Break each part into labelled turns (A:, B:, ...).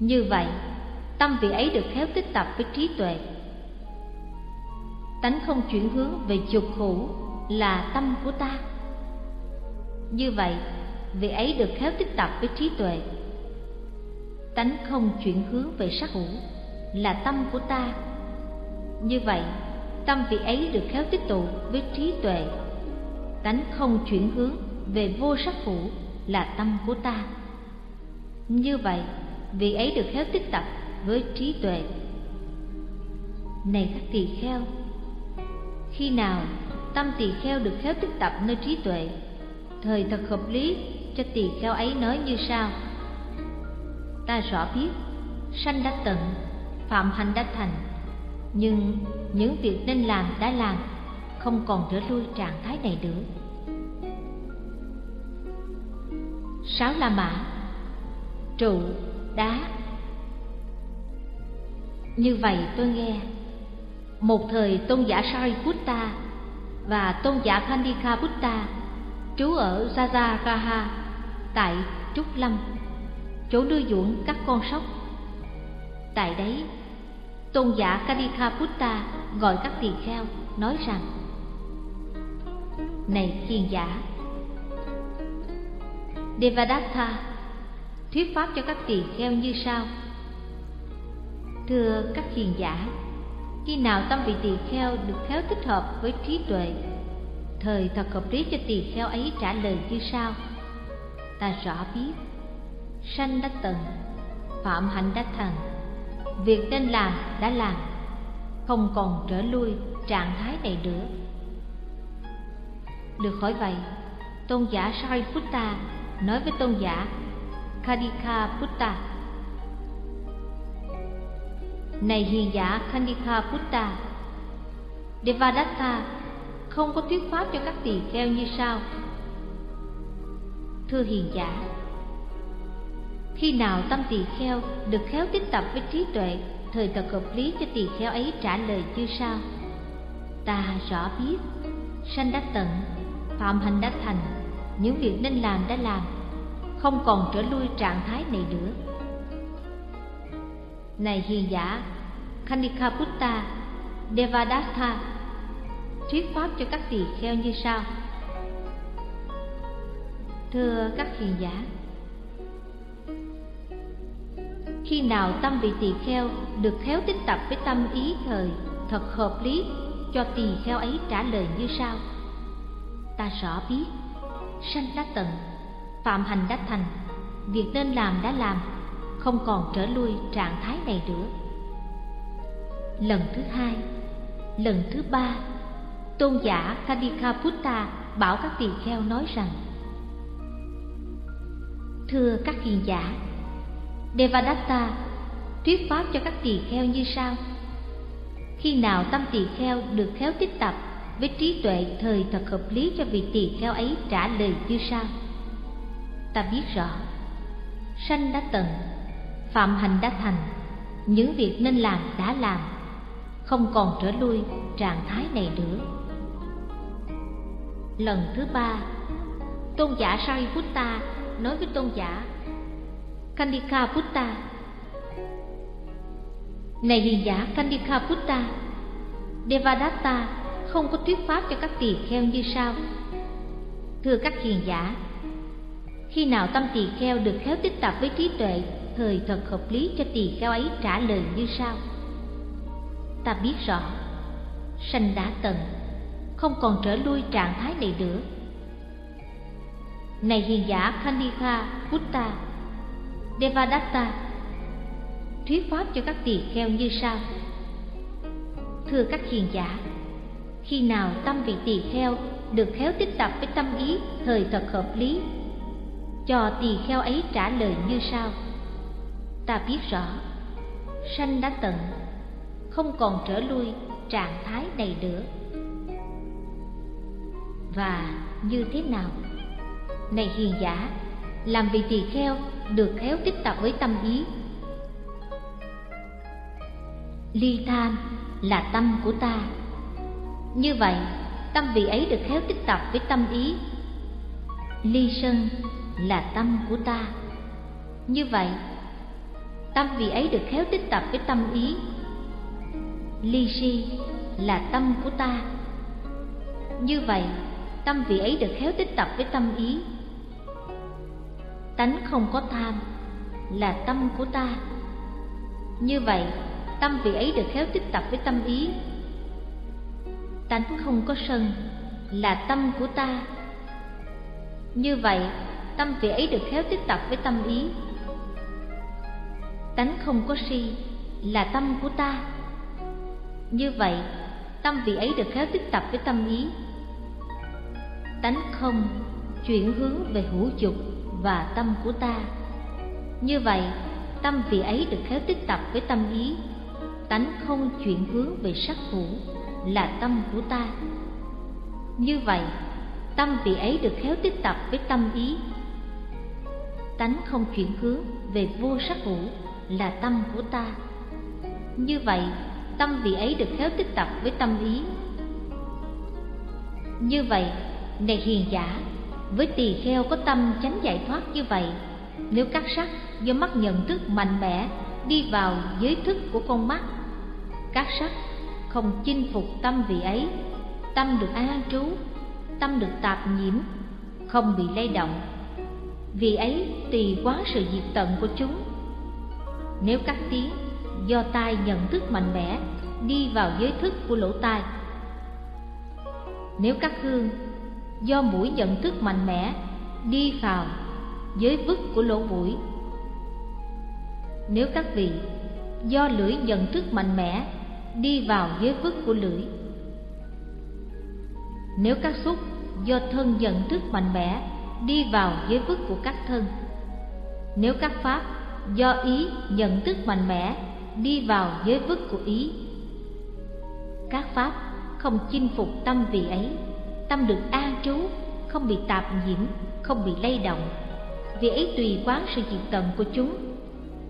A: Như vậy, tâm vị ấy được khéo tích tập với trí tuệ. Tánh không chuyển hướng về dục khổ là tâm của ta. Như vậy, vị ấy được khéo tích tập với trí tuệ. Tánh không chuyển hướng về sắc hữu là tâm của ta. Như vậy, tâm vị ấy được khéo tích tụ với trí tuệ. Tánh không chuyển hướng về vô sắc hữu là tâm của ta. Như vậy, vị ấy được khéo tích tập với trí tuệ. Này các tỳ kheo, khi nào tâm tỳ kheo được khéo tích tập nơi trí tuệ, thời thật hợp lý cho tỳ kheo ấy nói như sau: Ta rõ biết, sanh đã tận, phạm hành đã thành, nhưng những việc nên làm đã làm, không còn trở lui trạng thái này nữa. Sáu La Mã Trụ, đá Như vậy tôi nghe Một thời tôn giả Sariputta và tôn giả Khandika Buddha trú ở Jajagaha tại Trúc Lâm, chỗ nuôi dưỡng các con sóc. Tại đấy, tôn giả Khandika Buddha gọi các tỳ kheo nói rằng: Này kiền giả, Devadatta thuyết pháp cho các tỳ kheo như sau: Thưa các hiền giả, khi nào tâm vị tỳ kheo được khéo thích hợp với trí tuệ thời thật hợp lý cho tỳ kheo ấy trả lời như sau. Ta rõ biết sanh đã tận phạm hạnh đã thành việc nên làm đã làm không còn trở lui trạng thái này nữa. Được hỏi vậy tôn giả Sariputta nói với tôn giả Kadika Putta này hiền giả Khandika Putta Devadatta không có thuyết pháp cho các tỳ kheo như sau. Thưa hiền giả, khi nào tâm tỳ kheo được khéo tích tập với trí tuệ, thời thật hợp lý cho tỳ kheo ấy trả lời như sau. Ta rõ biết, sanh đã tận, phạm hành đã thành, những việc nên làm đã làm không còn trở lui trạng thái này nữa. Này hiền giả Kanikaputta Devadatta thuyết pháp cho các tỳ kheo như sau. Thưa các hiền giả, khi nào tâm vị tỳ kheo được khéo tích tập với tâm ý thời thật hợp lý cho tỳ kheo ấy trả lời như sau? Ta rõ biết, sanh đã tận phạm hành đã thành. Việc nên làm đã làm, không còn trở lui trạng thái này nữa. Lần thứ hai, lần thứ ba, tôn giả Kadikaputta bảo các tỳ kheo nói rằng, thưa các hiền giả, devadatta, thuyết pháp cho các tỳ kheo như sau. Khi nào tâm tỳ kheo được khéo tích tập với trí tuệ thời thật hợp lý cho vị tỳ kheo ấy trả lời như sau ta biết rõ. Sanh đã tận, phạm hành đã thành, những việc nên làm đã làm, không còn trở lui trạng thái này nữa. Lần thứ ba, tôn giả sariputta nói với tôn giả kandika Buddha này hiền giả kandika Buddha devadatta không có thuyết pháp cho các tỳ kheo như sau. Thưa các hiền giả khi nào tâm tỳ kheo được khéo tích tập với trí tuệ, thời thật hợp lý cho tỳ kheo ấy trả lời như sau. Ta biết rõ, sanh đã tận, không còn trở lui trạng thái này nữa. Này hiền giả Khandika Buddha Devadatta, thuyết pháp cho các tỳ kheo như sau. Thưa các hiền giả, khi nào tâm vị tỳ kheo được khéo tích tập với tâm ý thời thật hợp lý cho tỳ kheo ấy trả lời như sau. Ta biết rõ, sanh đã tận, không còn trở lui trạng thái này nữa. Và như thế nào? Này hiền giả, làm vị tỳ kheo được khéo tích tập với tâm ý. Ly tham là tâm của ta. Như vậy, tâm vị ấy được khéo tích tập với tâm ý. Ly sân là tâm của ta. Như vậy, tâm vị ấy được khéo tích tập với tâm ý. Ly si là tâm của ta. Như vậy, tâm vị ấy được khéo tích tập với tâm ý. Tánh không có tham là tâm của ta. Như vậy, tâm vị ấy được khéo tích tập với tâm ý. Tánh không có sân là tâm của ta. Như vậy tâm vị ấy được khéo tích tập với tâm ý. Tánh không có si là tâm của ta. Như vậy, tâm vị ấy được khéo tích tập với tâm ý. Tánh không chuyển hướng về hữu dục và tâm của ta. Như vậy, tâm vị ấy được khéo tích tập với tâm ý. Tánh không chuyển hướng về sắc hữu là tâm của ta. Như vậy, tâm vị ấy được khéo tích tập với tâm ý tánh không chuyển hướng về vô sắc hữu là tâm của ta. Như vậy, tâm vị ấy được khéo tích tập với tâm ý. Như vậy, này hiền giả, với tỳ kheo có tâm chánh giải thoát như vậy, nếu các sắc do mắt nhận thức mạnh mẽ đi vào giới thức của con mắt, các sắc không chinh phục tâm vị ấy, tâm được an trú, tâm được tạp nhiễm, không bị lay động vì ấy, tùy quá sự diệt tận của chúng. Nếu các tiếng, do tai nhận thức mạnh mẽ, đi vào giới thức của lỗ tai. Nếu các hương, do mũi nhận thức mạnh mẽ, đi vào giới vức của lỗ mũi. Nếu các vị, do lưỡi nhận thức mạnh mẽ, đi vào giới vức của lưỡi. Nếu các xúc, do thân nhận thức mạnh mẽ đi vào giới vức của các thân. Nếu các pháp do ý nhận thức mạnh mẽ, đi vào giới vức của ý, các pháp không chinh phục tâm vị ấy. Tâm được an trú, không bị tạp nhiễm, không bị lay động. Vì ấy tùy quán sự diệt tận của chúng.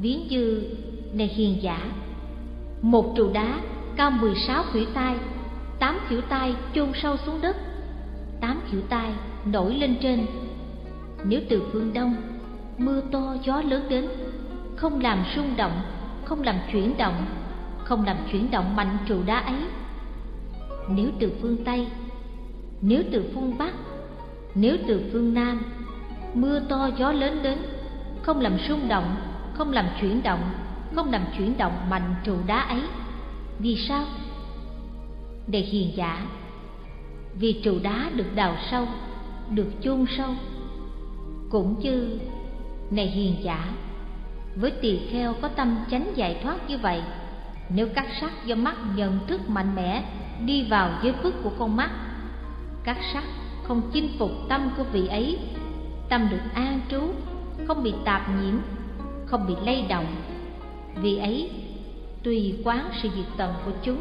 A: Ví như này hiền giả, một trụ đá cao 16 khuỷu tay tám khuỷu tay chôn sâu xuống đất, tám khuỷu tay nổi lên trên nếu từ phương đông, mưa to, gió lớn đến, không làm rung động, không làm chuyển động, không làm chuyển động mạnh trụ đá ấy. Nếu từ phương tây, nếu từ phương bắc, nếu từ phương nam, mưa to, gió lớn đến, không làm rung động, không làm chuyển động, không làm chuyển động mạnh trụ đá ấy. Vì sao? Để hiền giả. Vì trụ đá được đào sâu, được chôn sâu cũng như này hiền giả, với tỳ kheo có tâm chánh giải thoát như vậy, nếu các sắc do mắt nhận thức mạnh mẽ đi vào giới phước của con mắt, các sắc không chinh phục tâm của vị ấy, tâm được an trú, không bị tạp nhiễm, không bị lay động vì ấy tùy quán sự diệt tận của chúng.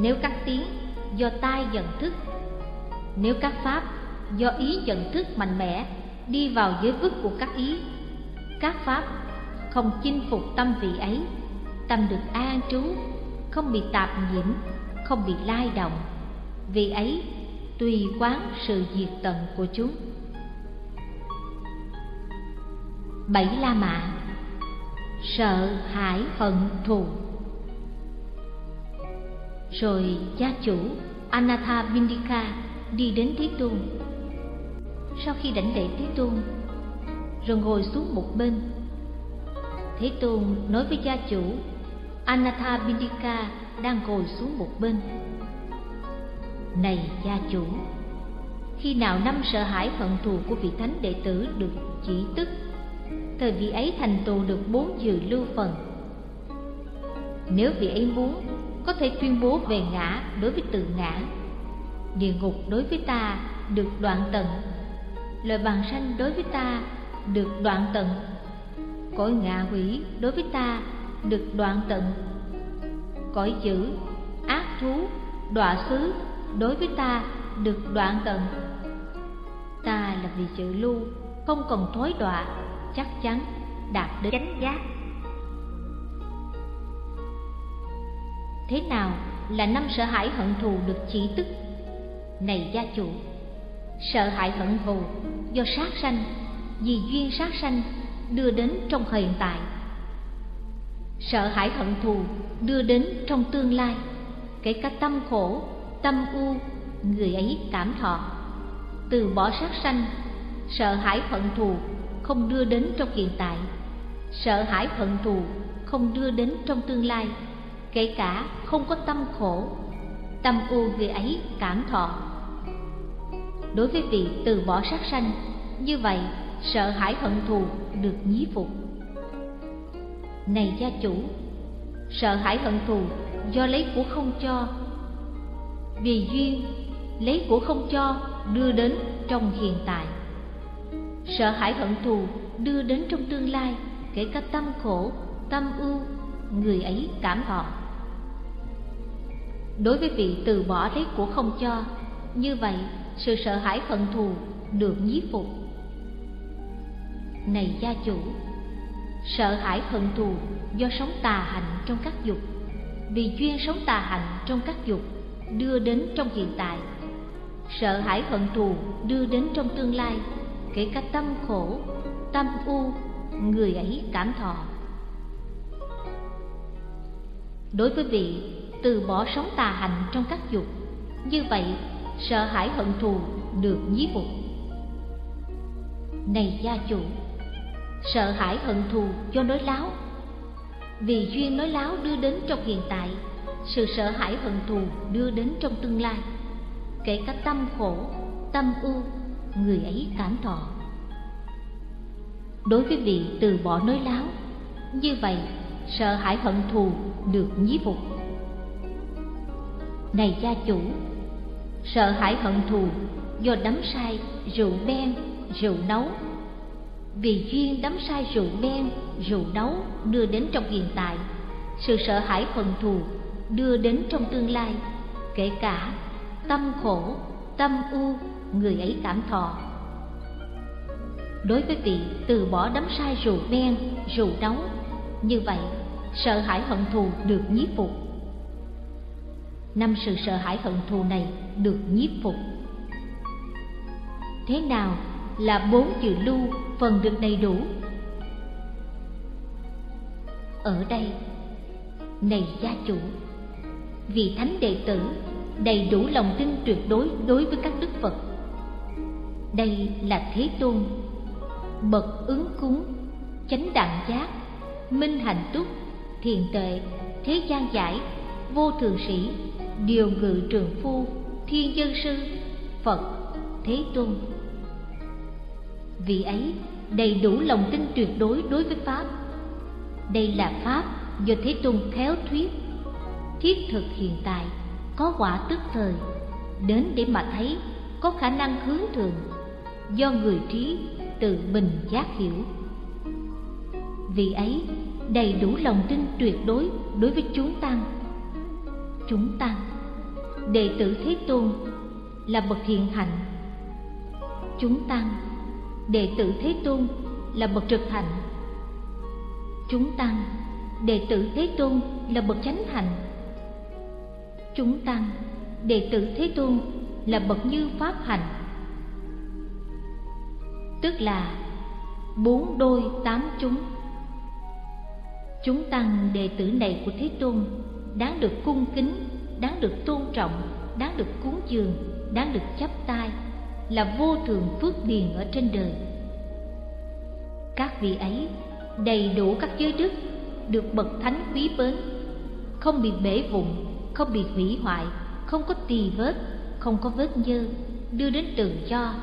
A: Nếu các tiếng do tai nhận thức, nếu các pháp do ý nhận thức mạnh mẽ, đi vào giới vức của các ý. Các pháp không chinh phục tâm vị ấy. Tâm được an trú, không bị tạp nhiễm, không bị lai động. Vì ấy tùy quán sự diệt tận của chúng. Bảy la mã. Sợ hãi hận thù. Rồi gia chủ anatha vindika đi đến thế tôn sau khi đảnh lễ thế tôn, rồi ngồi xuống một bên. Thế tôn nói với gia chủ anatha bindika đang ngồi xuống một bên. Này gia chủ, khi nào năm sợ hãi hận thù của vị thánh đệ tử được chỉ tức, thời vị ấy thành tựu được bốn dự lưu phần. Nếu vị ấy muốn, có thể tuyên bố về ngã đối với tự ngã, địa ngục đối với ta được đoạn tận lời bàn sanh đối với ta được đoạn tận. Cõi ngạ quỷ đối với ta được đoạn tận. Cõi dữ ác thú, đọa xứ đối với ta được đoạn tận. Ta là vị chữ lưu, không còn thối đọa, chắc chắn đạt đến chánh giác. Thế nào là năm sợ hãi hận thù được chỉ tức? Này gia chủ sợ hãi hận thù do sát sanh, vì duyên sát sanh đưa đến trong hiện tại. Sợ hãi hận thù đưa đến trong tương lai, kể cả tâm khổ, tâm u, người ấy cảm thọ. Từ bỏ sát sanh, sợ hãi hận thù không đưa đến trong hiện tại. Sợ hãi hận thù không đưa đến trong tương lai, kể cả không có tâm khổ, tâm u người ấy cảm thọ đối với vị từ bỏ sát sanh, như vậy, sợ hãi hận thù được nhí phục. Này gia chủ, sợ hãi hận thù do lấy của không cho. Vì duyên, lấy của không cho đưa đến trong hiện tại. Sợ hãi hận thù đưa đến trong tương lai, kể cả tâm khổ, tâm ưu, người ấy cảm thọ. Đối với vị từ bỏ lấy của không cho, như vậy sự sợ hãi hận thù được nhiếp phục. Này gia chủ, sợ hãi hận thù do sống tà hạnh trong các dục. Vì chuyên sống tà hạnh trong các dục đưa đến trong hiện tại. Sợ hãi hận thù đưa đến trong tương lai, kể cả tâm khổ, tâm u, người ấy cảm thọ. Đối với vị từ bỏ sống tà hạnh trong các dục, như vậy sợ hãi hận thù được giết phục. Này gia chủ, sợ hãi hận thù do nói láo. Vì duyên nói láo đưa đến trong hiện tại, sự sợ hãi hận thù đưa đến trong tương lai. Kể cả tâm khổ, tâm u, người ấy cảm thọ. Đối với vị từ bỏ nói láo, như vậy sợ hãi hận thù được nhiếp phục. Này gia chủ sợ hãi hận thù, do đắm say rượu đen rượu nấu. Vì duyên đắm say rượu đen rượu nấu đưa đến trong hiện tại, sự sợ hãi hận thù đưa đến trong tương lai, kể cả tâm khổ, tâm u, người ấy cảm thọ. Đối với vị từ bỏ đắm say rượu đen rượu nấu, như vậy, sợ hãi hận thù được nhiếp phục năm sự sợ hãi hận thù này được nhiếp phục. Thế nào là bốn chữ lưu phần được đầy đủ? Ở đây, này gia chủ vị thánh đệ tử đầy đủ lòng tin tuyệt đối đối với các đức phật. Đây là thế tôn, bậc ứng cúng, chánh đẳng giác, minh hạnh túc, thiền tệ thế gian giải, vô thường sĩ điều ngự trường phu, thiên dân sư, phật thế tôn. Vị ấy, đầy đủ lòng tin tuyệt đối đối với pháp. Đây là pháp do thế tôn khéo thuyết. Thiết thực hiện tại, có quả tức thời. Đến để mà thấy, có khả năng hướng thượng. Do người trí tự mình giác hiểu. Vì ấy, đầy đủ lòng tin tuyệt đối đối với chúng tăng chúng tăng đệ tử thế tôn là bậc thiện hạnh. Chúng tăng đệ tử thế tôn là bậc trực hạnh. Chúng tăng đệ tử thế tôn là bậc chánh hạnh. Chúng tăng đệ tử thế tôn là bậc như pháp hạnh. Tức là bốn đôi tám chúng. Chúng tăng đệ tử này của thế tôn đáng được cung kính, đáng được tôn trọng, đáng được cúng dường, đáng được chấp tay là vô thường phước điền ở trên đời. Các vị ấy đầy đủ các giới đức, được bậc thánh quý bến không bị bể vụn, không bị hủy hoại, không có tì vết, không có vết nhơ, đưa đến tự do,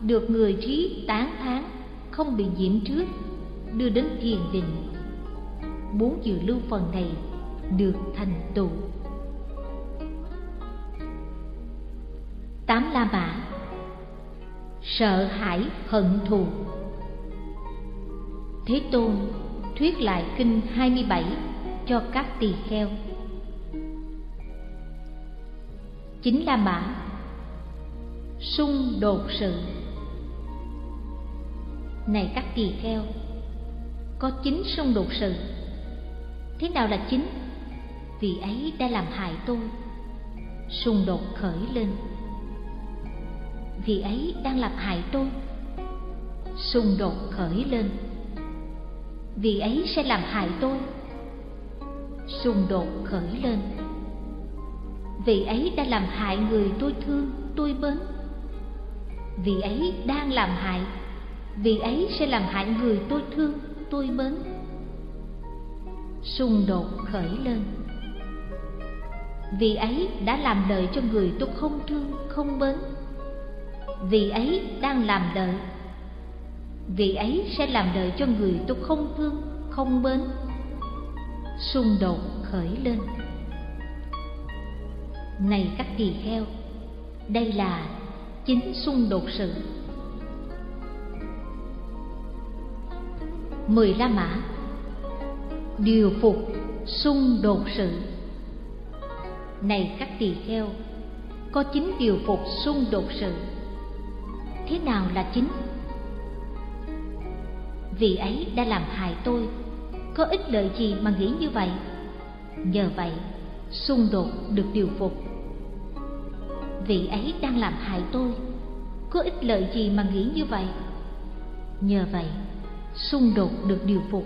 A: được người trí tán thán, không bị nhiễm trước, đưa đến thiền định. Bốn dự lưu phần này được thành tựu. Tám la mã. Sợ hãi hận thù. Thế tôn thuyết lại kinh 27 cho các tỳ kheo. Chính là mã. Xung đột sự. Này các tỳ kheo, có chính xung đột sự. Thế nào là chính? Vì ấy đã làm hại tôi. Xung đột khởi lên. Vì ấy đang làm hại tôi. Xung đột khởi lên. Vì ấy sẽ làm hại tôi. Xung đột khởi lên. Vì ấy đã làm hại người tôi thương, tôi mến. Vì ấy đang làm hại. Vì ấy sẽ làm hại người tôi thương, tôi mến. Xung đột khởi lên vì ấy đã làm lợi cho người tôi không thương, không mến. Vì ấy đang làm lợi vì ấy sẽ làm lợi cho người tôi không thương, không mến. Xung đột khởi lên. Này các tỳ kheo, đây là chính xung đột sự. Mười la mã. Điều phục xung đột sự này các tỳ kheo, có chính điều phục xung đột sự. Thế nào là chính? Vì ấy đã làm hại tôi, có ích lợi gì mà nghĩ như vậy? Nhờ vậy, xung đột được điều phục. Vị ấy đang làm hại tôi, có ích lợi gì mà nghĩ như vậy? Nhờ vậy, xung đột được điều phục.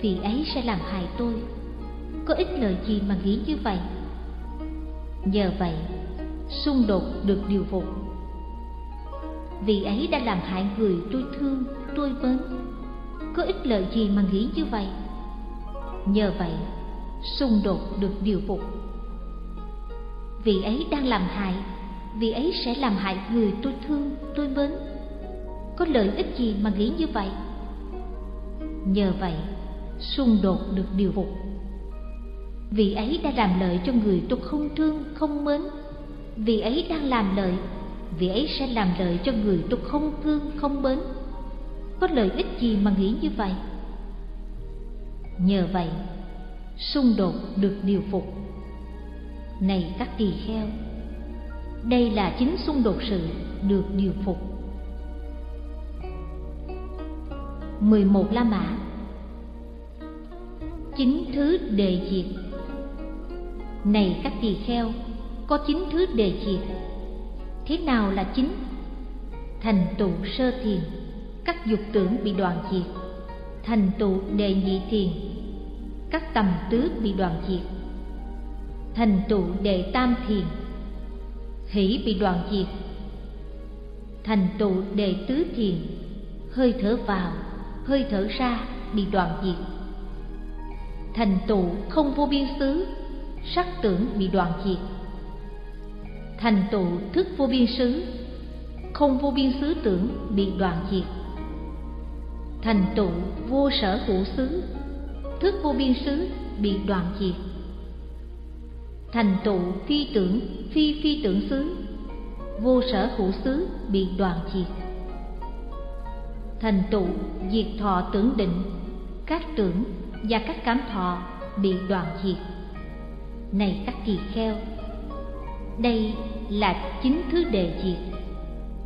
A: Vị ấy sẽ làm hại tôi có ích lợi gì mà nghĩ như vậy? Nhờ vậy, xung đột được điều phục. Vì ấy đã làm hại người tôi thương, tôi mến. Có ích lợi gì mà nghĩ như vậy? Nhờ vậy, xung đột được điều phục. Vì ấy đang làm hại, vì ấy sẽ làm hại người tôi thương, tôi mến. Có lợi ích gì mà nghĩ như vậy? Nhờ vậy, xung đột được điều phục vì ấy đã làm lợi cho người tôi không thương, không mến. Vì ấy đang làm lợi, vì ấy sẽ làm lợi cho người tôi không thương, không mến. Có lợi ích gì mà nghĩ như vậy? Nhờ vậy, xung đột được điều phục. Này các tỳ kheo, đây là chính xung đột sự được điều phục. 11 La Mã. Chính thứ đề diệt này các tỳ kheo Có chín thứ đề diệt Thế nào là chính? Thành tựu sơ thiền Các dục tưởng bị đoạn diệt Thành tựu đề nhị thiền Các tầm tứ bị đoạn diệt Thành tựu đệ tam thiền Hỷ bị đoạn diệt Thành tựu đệ tứ thiền Hơi thở vào, hơi thở ra bị đoạn diệt Thành tựu không vô biên xứ Sắc tưởng bị đoạn diệt. Thành tựu thức vô biên xứ, không vô biên xứ tưởng bị đoạn diệt. Thành tựu vô sở hữu xứ, thức vô biên xứ bị đoạn diệt. Thành tựu phi tưởng, phi phi tưởng xứ, vô sở hữu xứ bị đoạn diệt. Thành tựu diệt thọ tưởng định, các tưởng và các cảm thọ bị đoạn diệt này các kỳ kheo. Đây là chính thứ đề diệt.